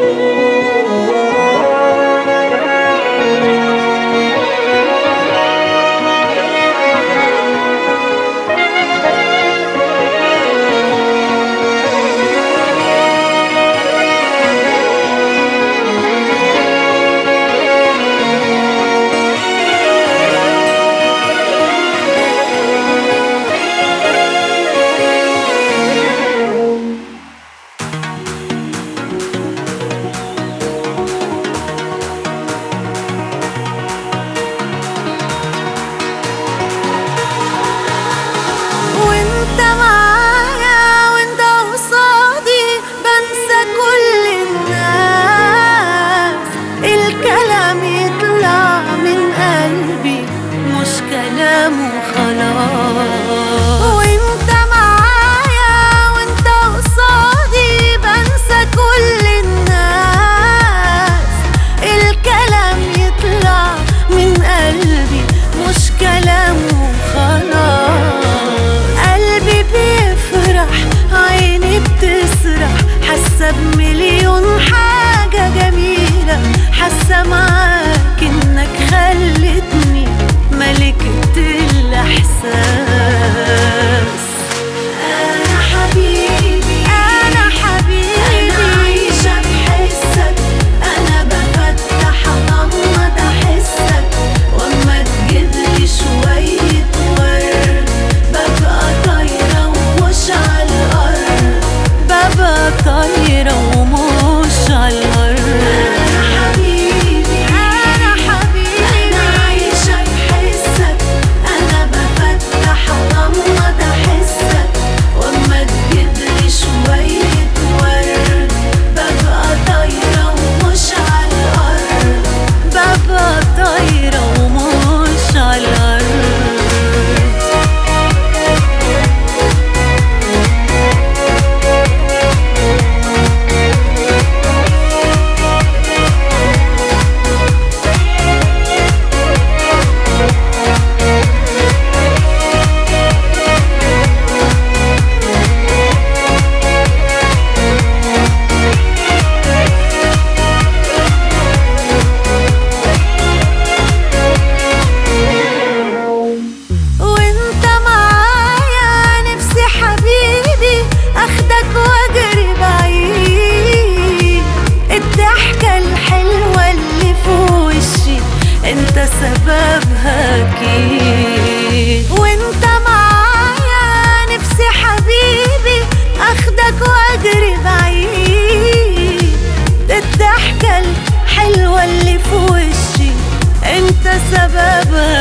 وانت سببها أكيد. وإنت معايا نفسي حبيبي أخدك وأجري بعيد. الضحكة الحلوة اللي في وشي أنت سببها